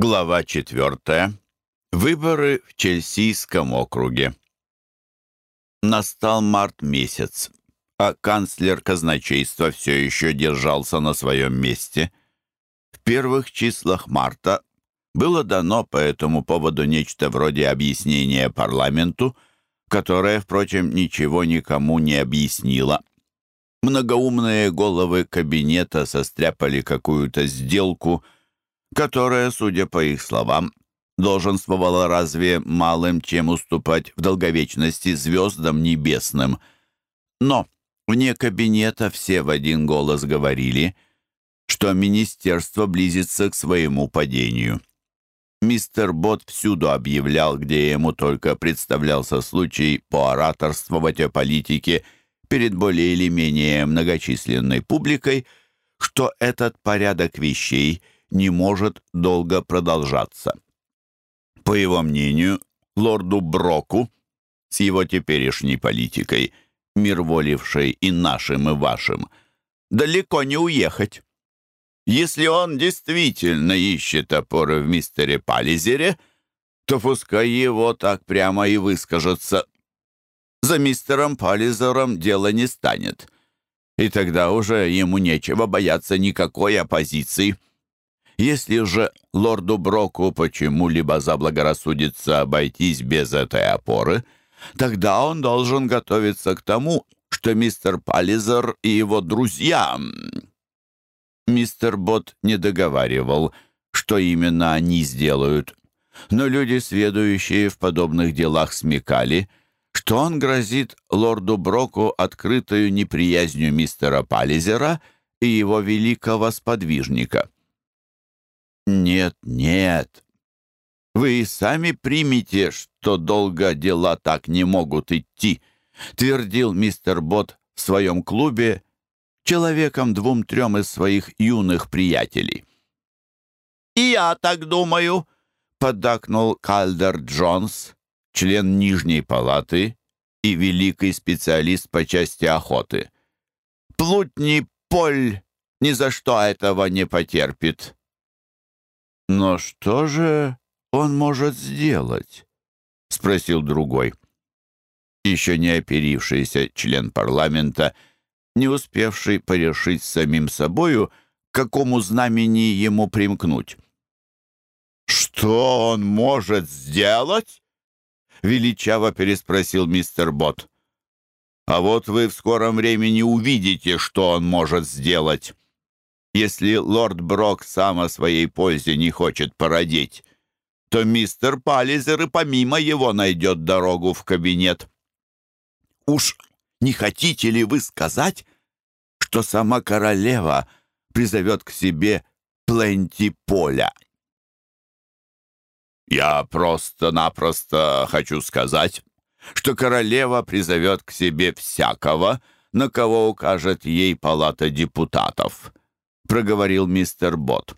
Глава 4. Выборы в Чельсийском округе. Настал март месяц, а канцлер казначейства все еще держался на своем месте. В первых числах марта было дано по этому поводу нечто вроде объяснения парламенту, которое, впрочем, ничего никому не объяснило. Многоумные головы кабинета состряпали какую-то сделку – которое, судя по их словам, долженствовало разве малым чем уступать в долговечности звездам небесным. Но вне кабинета все в один голос говорили, что министерство близится к своему падению. Мистер Бот всюду объявлял, где ему только представлялся случай поораторствовать о политике перед более или менее многочисленной публикой, что этот порядок вещей — не может долго продолжаться. По его мнению, лорду Броку с его теперешней политикой, мирволившей и нашим, и вашим, далеко не уехать. Если он действительно ищет опоры в мистере Пализере, то пускай его так прямо и выскажется. За мистером Пализером дело не станет. И тогда уже ему нечего бояться никакой оппозиции. Если же лорду Броку почему-либо заблагорассудится обойтись без этой опоры, тогда он должен готовиться к тому, что мистер Паллизер и его друзья... Мистер Бот не договаривал, что именно они сделают, но люди, сведущие в подобных делах, смекали, что он грозит лорду Броку открытую неприязнью мистера Паллизера и его великого сподвижника. «Нет, нет. Вы и сами примите, что долго дела так не могут идти», твердил мистер Бот в своем клубе человеком двум-трем из своих юных приятелей. «И я так думаю», — поддакнул Кальдер Джонс, член Нижней палаты и великий специалист по части охоты. «Плутни Поль ни за что этого не потерпит. «Но что же он может сделать?» — спросил другой. Еще не оперившийся член парламента, не успевший порешить с самим собою, к какому знамени ему примкнуть. «Что он может сделать?» — величаво переспросил мистер Бот. «А вот вы в скором времени увидите, если лорд Брок сам о своей пользе не хочет породить, то мистер Паллизер и помимо его найдет дорогу в кабинет. Уж не хотите ли вы сказать, что сама королева призовет к себе Пленти Поля? Я просто-напросто хочу сказать, что королева призовет к себе всякого, на кого укажет ей палата депутатов проговорил мистер Бот.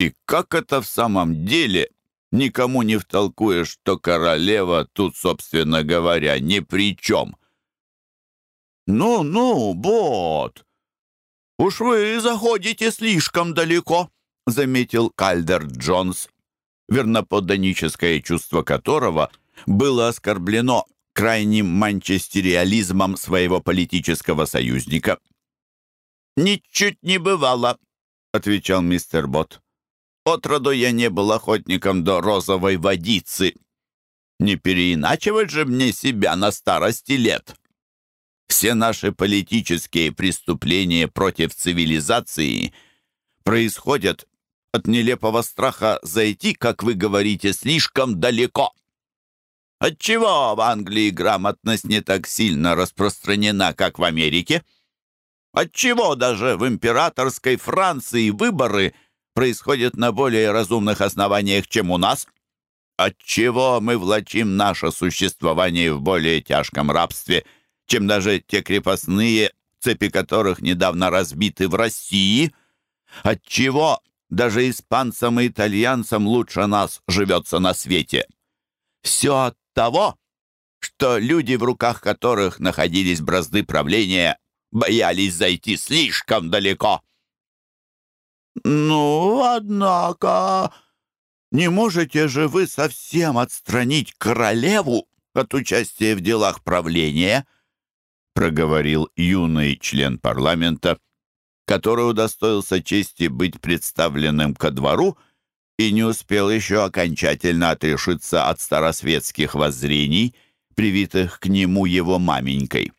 «И как это в самом деле? Никому не втолкуешь, что королева тут, собственно говоря, ни при чем». «Ну-ну, Бот, уж вы заходите слишком далеко», — заметил Кальдер Джонс, верноподданическое чувство которого было оскорблено крайним манчестериализмом своего политического союзника. «Ничуть не бывало», — отвечал мистер Бот. «Отроду я не был охотником до розовой водицы. Не переиначивать же мне себя на старости лет. Все наши политические преступления против цивилизации происходят от нелепого страха зайти, как вы говорите, слишком далеко. Отчего в Англии грамотность не так сильно распространена, как в Америке?» Отчего даже в императорской Франции выборы происходят на более разумных основаниях, чем у нас? Отчего мы влачим наше существование в более тяжком рабстве, чем даже те крепостные, цепи которых недавно разбиты в России? Отчего даже испанцам и итальянцам лучше нас живется на свете? Все от того, что люди, в руках которых находились бразды правления, боялись зайти слишком далеко. «Ну, однако, не можете же вы совсем отстранить королеву от участия в делах правления?» проговорил юный член парламента, который удостоился чести быть представленным ко двору и не успел еще окончательно отрешиться от старосветских воззрений, привитых к нему его маменькой.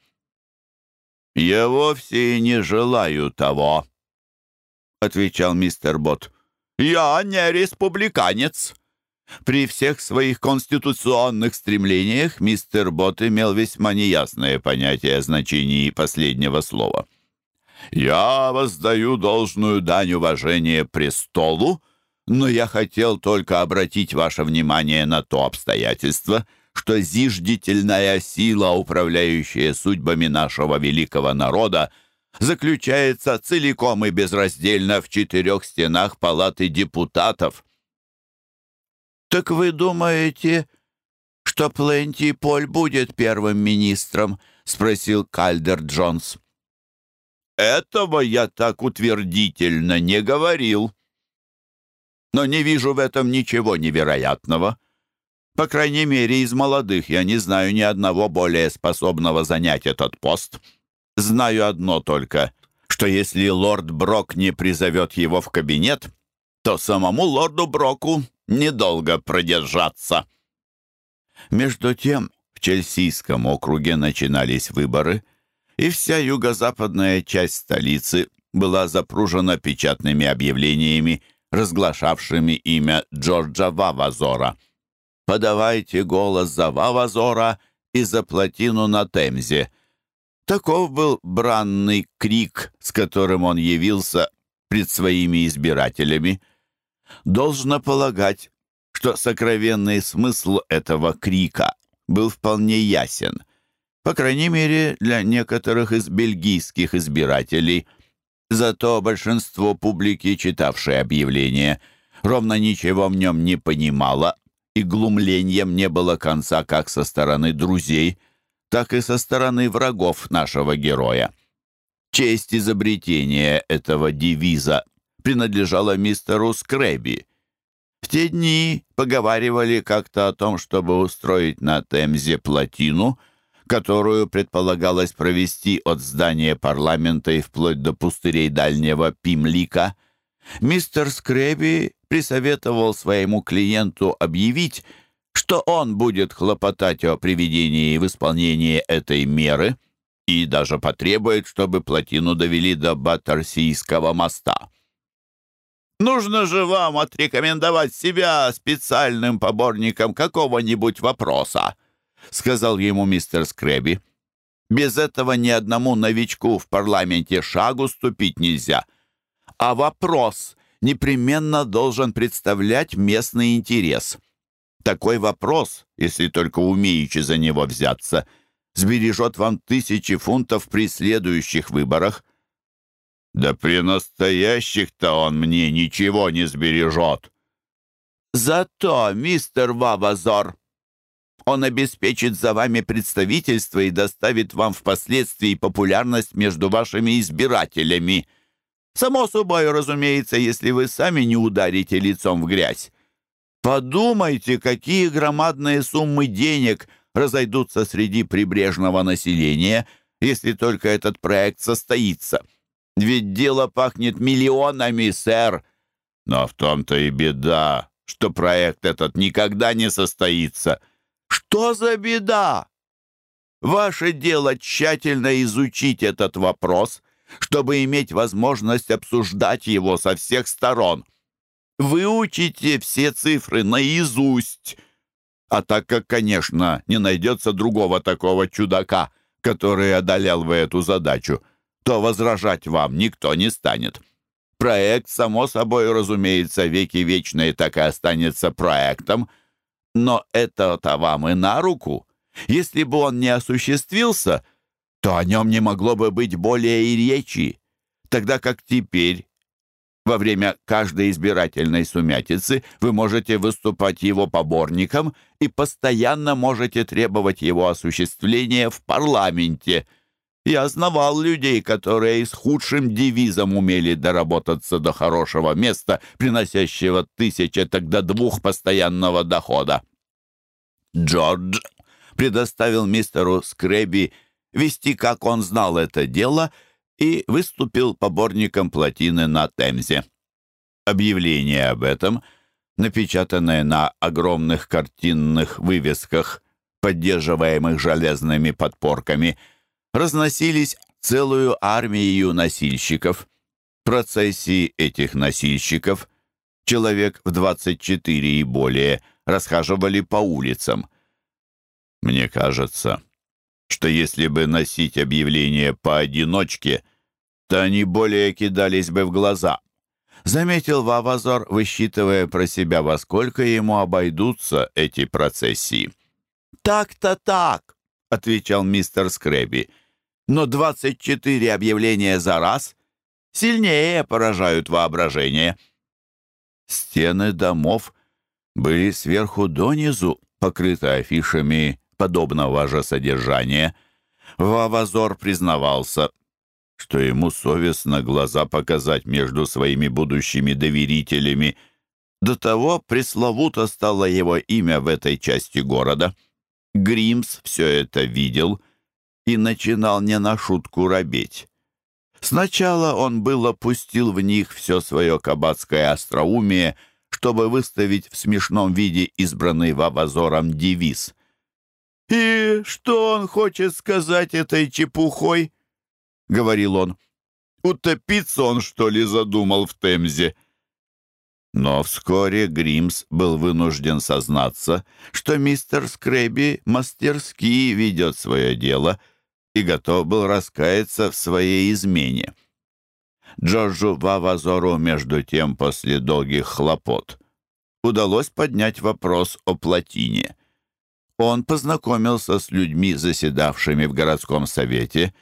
«Я вовсе не желаю того», — отвечал мистер Бот. «Я не республиканец». При всех своих конституционных стремлениях мистер Бот имел весьма неясное понятие о значении последнего слова. «Я воздаю должную дань уважения престолу, но я хотел только обратить ваше внимание на то обстоятельство», — что зиждительная сила, управляющая судьбами нашего великого народа, заключается целиком и безраздельно в четырех стенах палаты депутатов. «Так вы думаете, что Пленти Поль будет первым министром?» — спросил Кальдер Джонс. «Этого я так утвердительно не говорил. Но не вижу в этом ничего невероятного». По крайней мере, из молодых я не знаю ни одного более способного занять этот пост. Знаю одно только, что если лорд Брок не призовет его в кабинет, то самому лорду Броку недолго продержаться. Между тем, в Чельсийском округе начинались выборы, и вся юго-западная часть столицы была запружена печатными объявлениями, разглашавшими имя Джорджа Вавазора – подавайте голос за Вавазора и за плотину на Темзе. Таков был бранный крик, с которым он явился пред своими избирателями. Должно полагать, что сокровенный смысл этого крика был вполне ясен, по крайней мере, для некоторых из бельгийских избирателей. Зато большинство публики, читавшей объявление, ровно ничего в нем не понимало и глумлением не было конца как со стороны друзей, так и со стороны врагов нашего героя. Честь изобретения этого девиза принадлежала мистеру Скрэби. В те дни поговаривали как-то о том, чтобы устроить на Темзе плотину, которую предполагалось провести от здания парламента и вплоть до пустырей дальнего Пимлика – Мистер Скрэби присоветовал своему клиенту объявить, что он будет хлопотать о приведении в исполнение этой меры и даже потребует, чтобы плотину довели до Батарсийского моста. Нужно же вам отрекомендовать себя специальным поборником какого-нибудь вопроса, сказал ему мистер Скрэби. Без этого ни одному новичку в парламенте шагу ступить нельзя — а вопрос непременно должен представлять местный интерес. Такой вопрос, если только умеете за него взяться, сбережет вам тысячи фунтов при следующих выборах. Да при настоящих-то он мне ничего не сбережет. Зато, мистер Вавазор, он обеспечит за вами представительство и доставит вам впоследствии популярность между вашими избирателями — Само собой, разумеется, если вы сами не ударите лицом в грязь. Подумайте, какие громадные суммы денег разойдутся среди прибрежного населения, если только этот проект состоится. Ведь дело пахнет миллионами, сэр. Но в том-то и беда, что проект этот никогда не состоится. Что за беда? Ваше дело тщательно изучить этот вопрос — чтобы иметь возможность обсуждать его со всех сторон. Выучите все цифры наизусть. А так как, конечно, не найдется другого такого чудака, который одолел бы эту задачу, то возражать вам никто не станет. Проект, само собой, разумеется, веки вечные так и останется проектом, но это-то вам и на руку. Если бы он не осуществился — то о нем не могло бы быть более и речи, тогда как теперь, во время каждой избирательной сумятицы, вы можете выступать его поборником и постоянно можете требовать его осуществления в парламенте. Я знавал людей, которые с худшим девизом умели доработаться до хорошего места, приносящего тысячи, тогда двух постоянного дохода. Джордж предоставил мистеру Скрэби вести, как он знал это дело, и выступил поборником плотины на Темзе. Объявление об этом, напечатанное на огромных картинных вывесках, поддерживаемых железными подпорками, разносились целую армию носильщиков. Процессии этих носильщиков, человек в 24 и более, расхаживали по улицам. «Мне кажется», что если бы носить объявление поодиночке, то они более кидались бы в глаза. Заметил Вавазор, высчитывая про себя, во сколько ему обойдутся эти процессии. «Так-то так», — отвечал мистер Скрэби. «Но 24 объявления за раз сильнее поражают воображение». Стены домов были сверху донизу покрыты афишами подобного же содержания, Вавазор признавался, что ему совестно глаза показать между своими будущими доверителями. До того пресловуто стало его имя в этой части города. Гримс все это видел и начинал не на шутку робеть. Сначала он был опустил в них все свое кабацкое остроумие, чтобы выставить в смешном виде избранный Вавазором девиз. «И что он хочет сказать этой чепухой?» — говорил он. «Утопиться он, что ли, задумал в Темзе?» Но вскоре Гримс был вынужден сознаться, что мистер Скрэби мастерски ведет свое дело и готов был раскаяться в своей измене. Джорджу Вавазору, между Он познакомился с людьми, заседавшими в городском совете,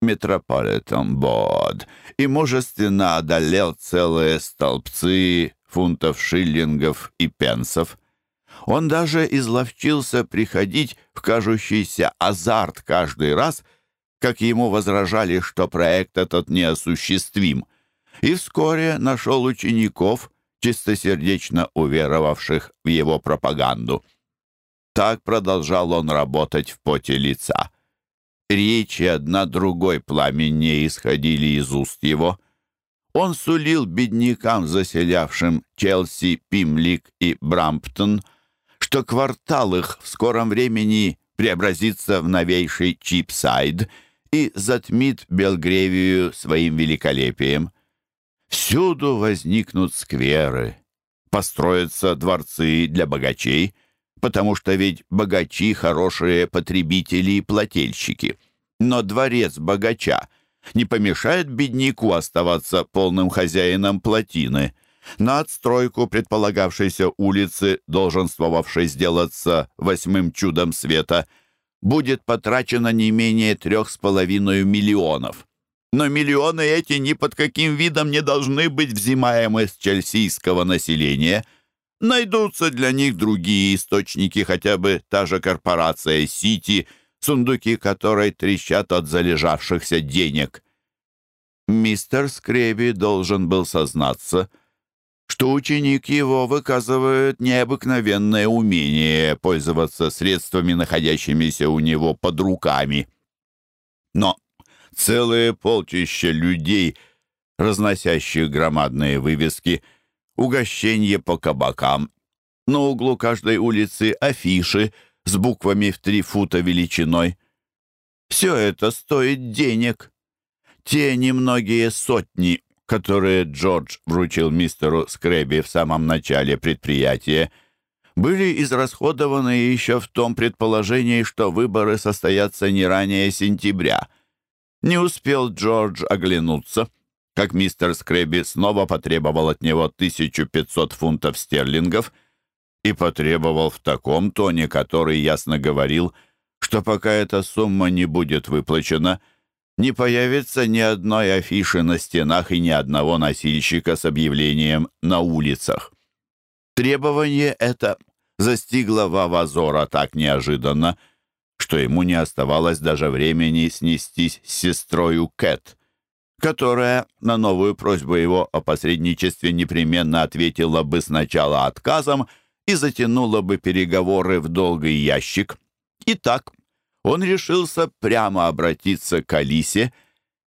митрополитом Бод, и мужественно одолел целые столбцы фунтов шиллингов и пенсов. Он даже изловчился приходить в кажущийся азарт каждый раз, как ему возражали, что проект этот неосуществим, и вскоре нашел учеников, чистосердечно уверовавших в его пропаганду. Так продолжал он работать в поте лица. Речи одна другой пламени исходили из уст его. Он сулил беднякам, заселявшим Челси, Пимлик и Брамптон, что квартал их в скором времени преобразится в новейший Чипсайд и затмит Белгревию своим великолепием. Всюду возникнут скверы, построятся дворцы для богачей — потому что ведь богачи — хорошие потребители и плательщики. Но дворец богача не помешает бедняку оставаться полным хозяином плотины. На отстройку предполагавшейся улицы, долженствовавшей сделаться восьмым чудом света, будет потрачено не менее трех с половиной миллионов. Но миллионы эти ни под каким видом не должны быть взимаемы с чельсийского населения — найдутся для них другие источники, хотя бы та же корпорация «Сити», сундуки которой трещат от залежавшихся денег. Мистер Скреби должен был сознаться, что ученик его выказывает необыкновенное умение пользоваться средствами, находящимися у него под руками. Но целые полчища людей, разносящих громадные вывески – угощение по кабакам. На углу каждой улицы афиши с буквами в три фута величиной. Все это стоит денег. Те немногие сотни, которые Джордж вручил мистеру Скрэби в самом начале предприятия, были израсходованы еще в том предположении, что выборы состоятся не ранее сентября. Не успел Джордж оглянуться — как мистер Скрэбби снова потребовал от него 1500 фунтов стерлингов и потребовал в таком тоне, который ясно говорил, что пока эта сумма не будет выплачена, не появится ни одной афиши на стенах и ни одного носильщика с объявлением «на улицах». Требование это застигло Вавазора так неожиданно, что ему не оставалось даже времени снестись с сестрою Кэт — которая на новую просьбу его о посредничестве непременно ответила бы сначала отказом и затянула бы переговоры в долгий ящик. Итак, он решился прямо обратиться к Алисе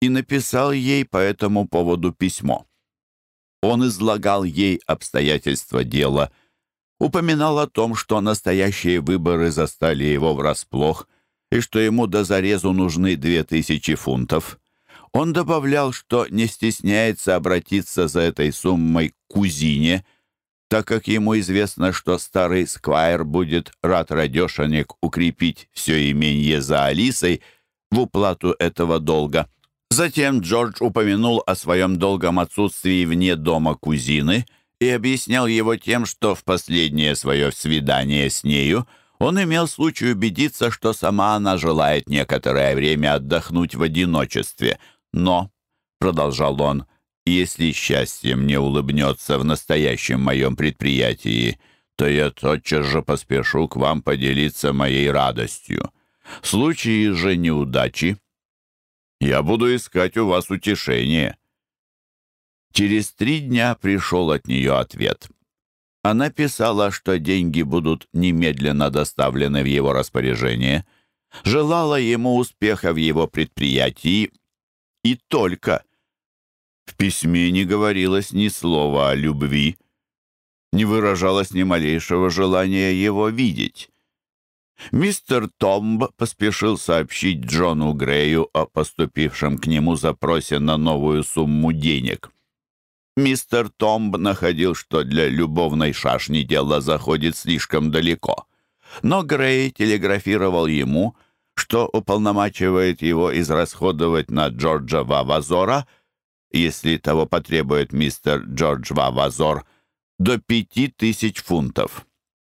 и написал ей по этому поводу письмо. Он излагал ей обстоятельства дела, упоминал о том, что настоящие выборы застали его врасплох и что ему до зарезу нужны две тысячи фунтов – он добавлял, что не стесняется обратиться за этой суммой к кузине, так как ему известно, что старый сквайр будет рад радешенек укрепить все именье за Алисой в уплату этого долга. Затем Джордж упомянул о своем долгом отсутствии вне дома кузины и объяснял его тем, что в последнее свое свидание с нею он имел случай убедиться, что сама она желает некоторое время отдохнуть в одиночестве – но, — продолжал он, — если счастье мне улыбнется в настоящем моем предприятии, то я тотчас же поспешу к вам поделиться моей радостью. В случае же неудачи я буду искать у вас утешение». Через три дня пришел от нее ответ. Она писала, что деньги будут немедленно доставлены в его распоряжение, желала ему успеха в его предприятии и только. В письме не говорилось ни слова о любви, не выражалось ни малейшего желания его видеть. Мистер Томб поспешил сообщить Джону Грею о поступившем к нему запросе на новую сумму денег. Мистер Томб находил, что для любовной шашни дело заходит слишком далеко. Но Грей телеграфировал ему, что уполномачивает его израсходовать на Джорджа Вавазора, если того потребует мистер Джордж Вавазор, до пяти тысяч фунтов.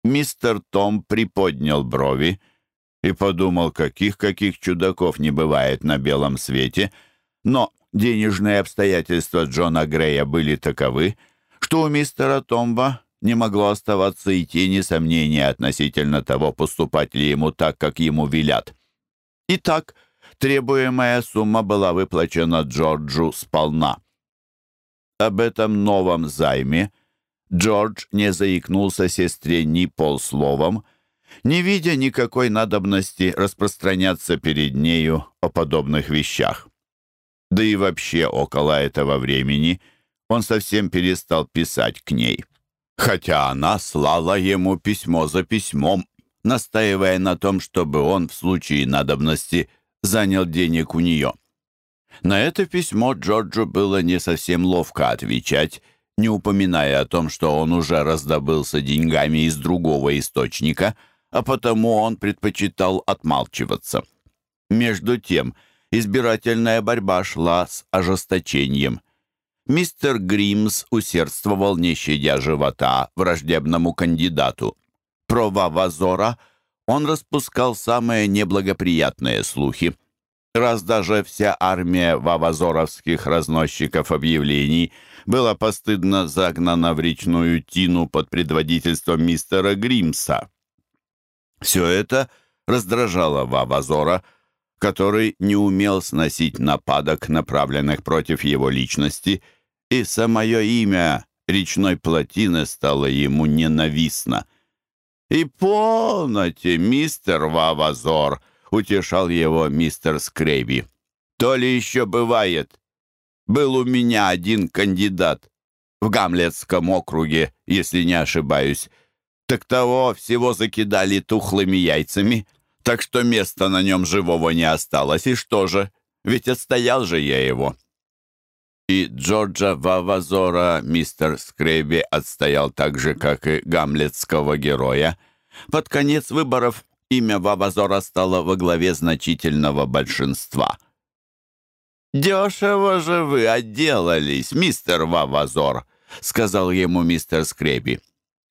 Мистер Том приподнял брови и подумал, каких-каких чудаков не бывает на белом свете, но денежные обстоятельства Джона Грея были таковы, что у мистера Томба не могло оставаться и тени сомнения относительно того, поступать ли ему так, как ему велят. Итак, требуемая сумма была выплачена Джорджу сполна. Об этом новом займе Джордж не заикнулся сестре ни полсловом, не видя никакой надобности распространяться перед нею о подобных вещах. Да и вообще около этого времени он совсем перестал писать к ней, хотя она слала ему письмо за письмом настаивая на том, чтобы он в случае надобности занял денег у нее. На это письмо Джорджу было не совсем ловко отвечать, не упоминая о том, что он уже раздобылся деньгами из другого источника, а потому он предпочитал отмалчиваться. Между тем, избирательная борьба шла с ожесточением. Мистер Гримс усердствовал, не щадя живота, враждебному кандидату – Про Вавазора он распускал самые неблагоприятные слухи. Раз даже вся армия вавазоровских разносчиков объявлений была постыдно загнана в речную тину под предводительством мистера Гримса. Все это раздражало Вавазора, который не умел сносить нападок, направленных против его личности, и самое имя речной плотины стало ему ненавистно. «И полноте, мистер Вавазор!» — утешал его мистер Скрейби. «То ли еще бывает. Был у меня один кандидат в Гамлетском округе, если не ошибаюсь. Так того всего закидали тухлыми яйцами» так что места на нем живого не осталось. И что же? Ведь отстоял же я его. И И Джорджа Вавазора, мистер Скреби отстоял так же, как и гамлетского героя. Под конец выборов имя Вавазора стало во главе значительного большинства. «Дешево же вы отделались, мистер Вавазор», — сказал ему мистер Скреби.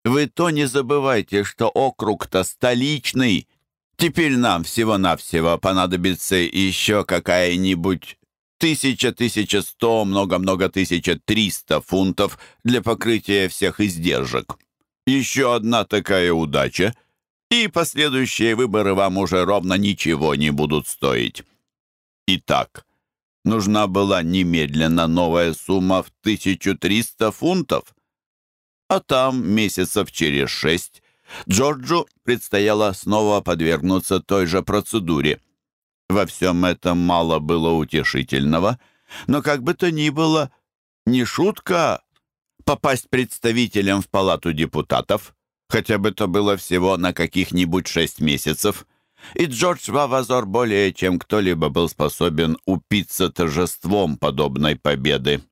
«Вы то не забывайте, что округ-то столичный. Теперь нам всего-навсего понадобится еще какая-нибудь тысяча, тысяча сто, много-много тысяча триста фунтов для покрытия всех издержек. Еще одна такая удача, и последующие выборы вам уже ровно ничего не будут стоить. Итак, нужна была немедленно новая сумма в тысячу триста фунтов, а там месяцев через шесть Джорджу предстояло снова подвергнуться той же процедуре — Во всем этом мало было утешительного, но как бы то ни было, не шутка попасть представителем в палату депутатов, хотя бы то было всего на каких-нибудь шесть месяцев, и Джордж Вавазор более чем кто-либо был способен упиться торжеством подобной победы.